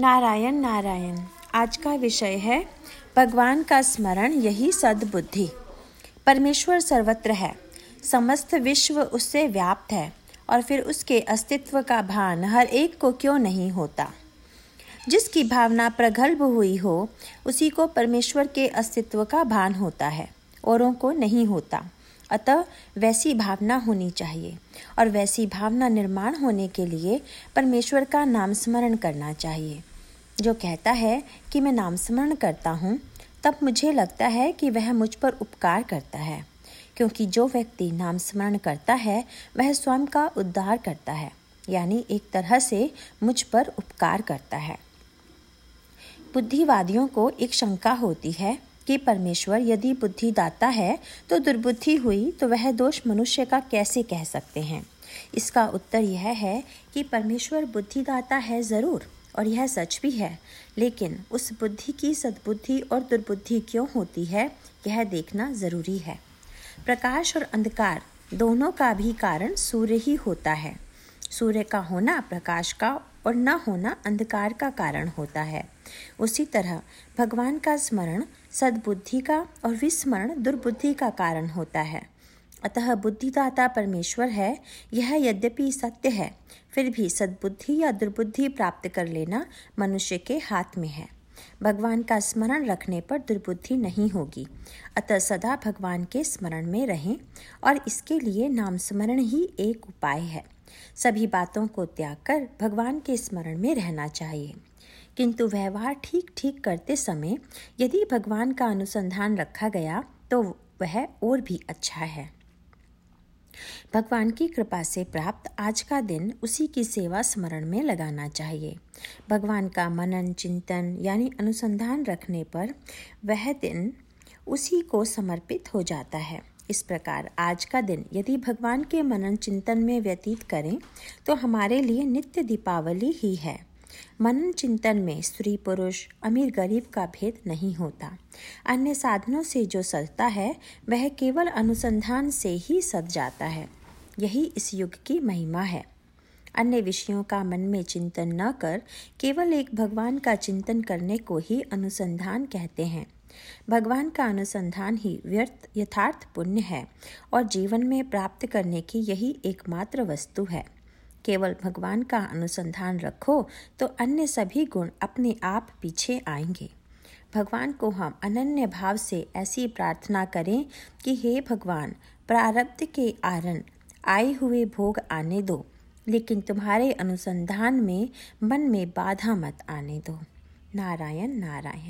नारायण नारायण, आज का विषय है, भगवान का स्मरण यही सद्बुद्धि। परमेश्वर सर्वत्र है, समस्त विश्व उससे व्याप्त है, और फिर उसके अस्तित्व का भान हर एक को क्यों नहीं होता? जिसकी भावना प्रगल्भ हुई हो, उसी को परमेश्वर के अस्तित्व का भान होता है, औरों को नहीं होता। अतः वैसी भावना होनी चाहिए, और वैसी भावना निर्माण होने के लिए परमेश्वर का नाम स्मरण करना चाहिए। जो कहता है कि मैं नाम स्मरण करता हूँ, तब मुझे लगता है कि वह मुझ पर उपकार करता है, क्योंकि जो व्यक्ति नाम स्मरण करता है, वह स्वयं का उद्धार करता है, यानी एक तरह से मुझ पर उपकार करता है। बुद्धिवादियों को एक शंका होती है कि परमेश्वर यदि बुद्धि दाता है तो दुर्बुद्धि हुई तो वह दोष मनुष्य का कैसे कह सकते हैं? इसका उत्तर यह है कि परमेश्वर बुद्धिदाता है ज़रूर। और यह सच भी है। लेकिन उस बुद्धि की सद्बुद्धि और दुर्बुद्धि क्यों होती है, यह देखना ज़रूरी है। प्रकाश और अंधकार दोनों का भी कारण सूर्य ही होता है। सूर्य का होना प्रकाश का और न होना अंधकार का कारण होता है। उसी तरह भगवान का स्मरण सद्बुद्धि का और विस्मरण दुर्बुद्धि का कारण होता है। अतः बुद्धिदाता परमेश्वर है, यह यद्यपि सत्य है, फिर भी सद्बुद्धि या दुर्बुद्धि प्राप्त कर लेना मनुष्य के हाथ में है। भगवान का स्मरण रखने पर दुर्बुद्धि नहीं होगी। अतः सदा भगवान के स्मरण में रहें और इसके लिए नाम स्मरण ही एक उपाय है। सभी बातों को त्याग कर भगवान के स्मरण में रहना चाहिए। किंतु व्यवहार ठीक ठीक करते समय यदि भगवान का अनुसंधान रखा गया तो वह और भी अच्छा है। भगवान की कृपा से प्राप्त आज का दिन उसी की सेवा स्मरण में लगाना चाहिए। भगवान का मनन, चिंतन, यानी अनुसंधान रखने पर वह दिन उसी को समर्पित हो जाता है। इस प्रकार आज का दिन यदि भगवान के मनन, चिंतन में व्यतीत करें तो हमारे लिए नित्य दीपावली ही है। मनन चिंतन में स्त्री पुरुष, अमीर गरीब का भेद नहीं होता। अन्य साधनों से जो सजता है, वह केवल अनुसंधान से ही सज जाता है। यही इस युग की महिमा है। अन्य विषयों का मन में चिंतन न कर, केवल एक भगवान का चिंतन करने को ही अनुसंधान कहते हैं। भगवान का अनुसंधान ही व्यर्थ, यथार्थ पुण्य है, और जीवन में प्राप्त करने की यही एकमात्र वस्तु है। केवल भगवान का अनुसंधान रखो तो अन्य सभी गुण अपने आप पीछे आएँगे। भगवान को हम अनन्य भाव से ऐसी प्रार्थना करें कि हे भगवान, प्रारब्ध के आरण आए हुए भोग आने दो, लेकिन तुम्हारे अनुसंधान में मन में बाधा मत आने दो। नारायण नारायण।